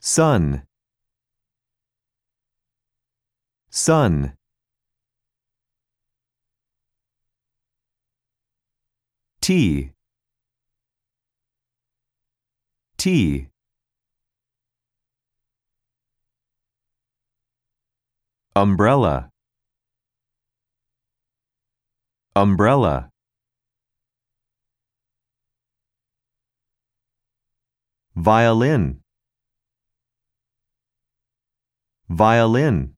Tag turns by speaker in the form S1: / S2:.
S1: sun. Sun. Tea tea umbrella. Umbrella. Violin violin